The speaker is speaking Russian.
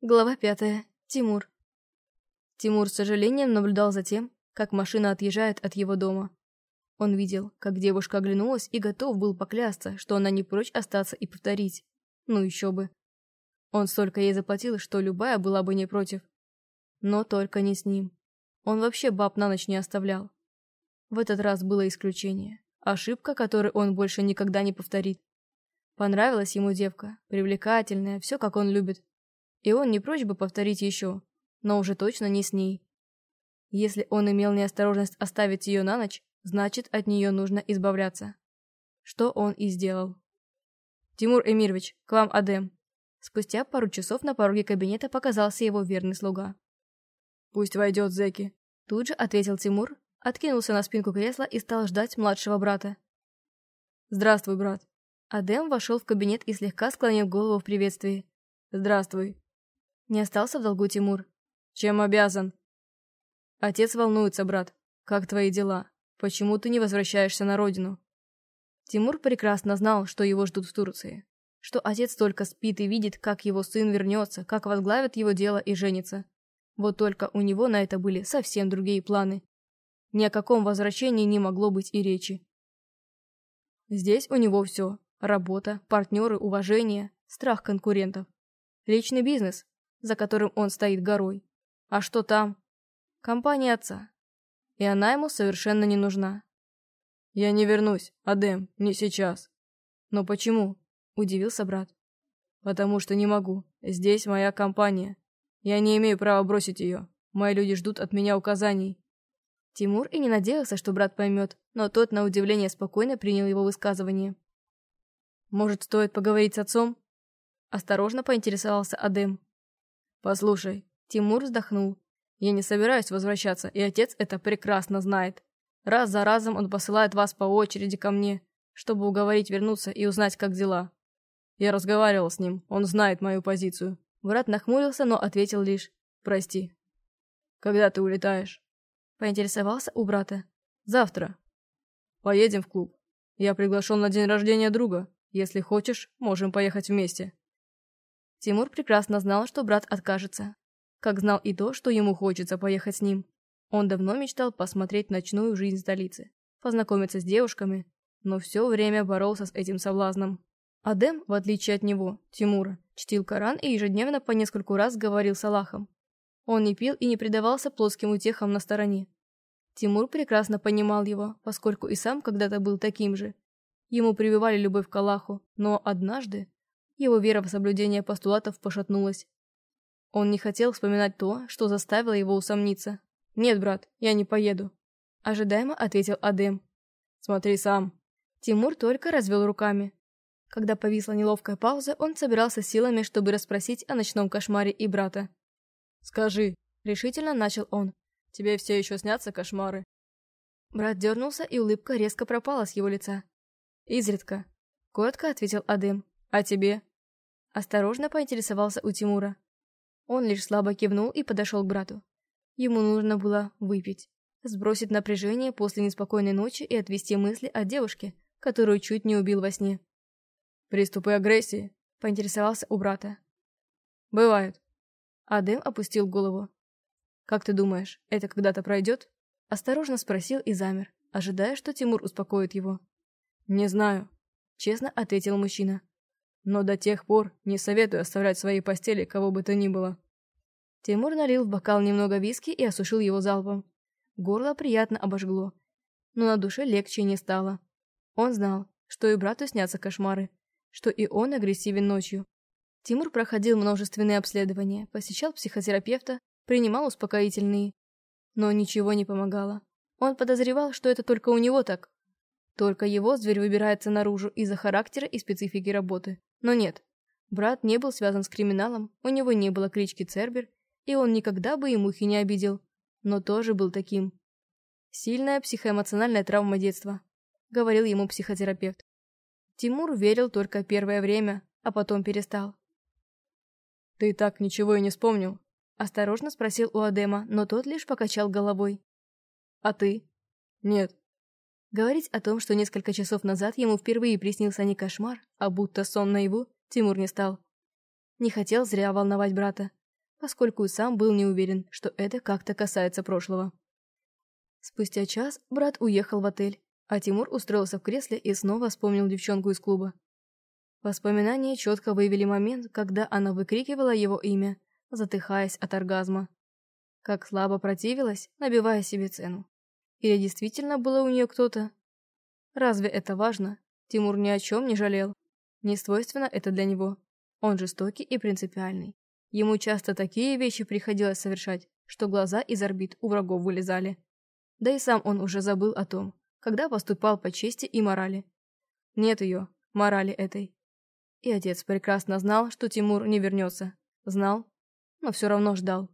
Глава пятая. Тимур. Тимур с сожалением наблюдал за тем, как машина отъезжает от его дома. Он видел, как девушка оглянулась и готов был поклясться, что она не прочь остаться и повторить. Ну еще бы. Он столько ей заплатил, что любая была бы не против. Но только не с ним. Он вообще баб на ночь не оставлял. В этот раз было исключение. Ошибка, которую он больше никогда не повторит. Понравилась ему девка, привлекательная, все как он любит. И он не прочь бы повторить еще, но уже точно не с ней. Если он имел неосторожность оставить ее на ночь, значит, от нее нужно избавляться. Что он и сделал. «Тимур Эмирович, к вам Адем». Спустя пару часов на пороге кабинета показался его верный слуга. «Пусть войдет, зэки», — тут же ответил Тимур, откинулся на спинку кресла и стал ждать младшего брата. «Здравствуй, брат». Адем вошел в кабинет и слегка склонил голову в приветствии. «Здравствуй». Не остался в долгу Тимур. «Чем обязан?» «Отец волнуется, брат. Как твои дела? Почему ты не возвращаешься на родину?» Тимур прекрасно знал, что его ждут в Турции. Что отец только спит и видит, как его сын вернется, как возглавит его дело и женится. Вот только у него на это были совсем другие планы. Ни о каком возвращении не могло быть и речи. Здесь у него все. Работа, партнеры, уважение, страх конкурентов. Личный бизнес, за которым он стоит горой. А что там? Компания отца. И она ему совершенно не нужна. «Я не вернусь, Адем, не сейчас». «Но почему?» – удивился брат. «Потому что не могу. Здесь моя компания. Я не имею права бросить ее. Мои люди ждут от меня указаний». Тимур и не надеялся, что брат поймет, но тот, на удивление, спокойно принял его высказывание. «Может, стоит поговорить с отцом?» Осторожно поинтересовался Адем. «Послушай». Тимур вздохнул. «Я не собираюсь возвращаться, и отец это прекрасно знает. Раз за разом он посылает вас по очереди ко мне, чтобы уговорить вернуться и узнать, как дела. Я разговаривал с ним, он знает мою позицию». Брат нахмурился, но ответил лишь «Прости». «Когда ты улетаешь?» Поинтересовался у брата. «Завтра. Поедем в клуб. Я приглашен на день рождения друга. Если хочешь, можем поехать вместе». Тимур прекрасно знал, что брат откажется. Как знал и то, что ему хочется поехать с ним. Он давно мечтал посмотреть ночную жизнь столицы, познакомиться с девушками, но все время боролся с этим соблазном. Адем, в отличие от него, Тимура, чтил Коран и ежедневно по нескольку раз говорил с Аллахом. Он не пил и не предавался плоским утехам на стороне. Тимур прекрасно понимал его, поскольку и сам когда-то был таким же. Ему прививали любовь к Аллаху, но однажды его вера в соблюдение постулатов пошатнулась. Он не хотел вспоминать то, что заставило его усомниться. «Нет, брат, я не поеду», — ожидаемо ответил Адем. «Смотри сам». Тимур только развел руками. Когда повисла неловкая пауза, он собирался силами, чтобы расспросить о ночном кошмаре и брата. «Скажи», — решительно начал он, — «тебе все еще снятся кошмары?» Брат дернулся, и улыбка резко пропала с его лица. «Изредка», — коротко ответил Адем. «А тебе?» Осторожно поинтересовался у Тимура. Он лишь слабо кивнул и подошел к брату. Ему нужно было выпить, сбросить напряжение после неспокойной ночи и отвести мысли от девушке, которую чуть не убил во сне. «Приступы агрессии?» — поинтересовался у брата. «Бывают». Адем опустил голову. «Как ты думаешь, это когда-то пройдет?» Осторожно спросил и замер, ожидая, что Тимур успокоит его. «Не знаю», — честно ответил мужчина. Но до тех пор не советую оставлять в своей постели кого бы то ни было. Тимур налил в бокал немного виски и осушил его залпом. Горло приятно обожгло, но на душе легче не стало. Он знал, что и брату снятся кошмары, что и он агрессивен ночью. Тимур проходил множественные обследования, посещал психотерапевта, принимал успокоительные. Но ничего не помогало. Он подозревал, что это только у него так. Только его зверь выбирается наружу из-за характера и специфики работы. Но нет, брат не был связан с криминалом, у него не было клички Цербер, и он никогда бы и мухи не обидел, но тоже был таким. Сильная психоэмоциональная травма детства, говорил ему психотерапевт. Тимур верил только первое время, а потом перестал. «Ты так ничего и не вспомнил?» Осторожно спросил у Адема, но тот лишь покачал головой. «А ты?» «Нет, Говорить о том, что несколько часов назад ему впервые приснился не кошмар, а будто сон наяву, Тимур не стал. Не хотел зря волновать брата. поскольку и сам был не уверен, что это как-то касается прошлого. Спустя час брат уехал в отель, а Тимур устроился в кресле и снова вспомнил девчонку из клуба. Воспоминания четко выявили момент, когда она выкрикивала его имя, затыхаясь от оргазма. Как слабо противилась, набивая себе цену. Или действительно было у нее кто-то? Разве это важно? Тимур ни о чем не жалел. Не свойственно это для него. Он жестокий и принципиальный. Ему часто такие вещи приходилось совершать, что глаза из орбит у врагов вылезали. Да и сам он уже забыл о том, когда поступал по чести и морали. Нет ее, морали этой. И отец прекрасно знал, что Тимур не вернется. Знал, но все равно ждал.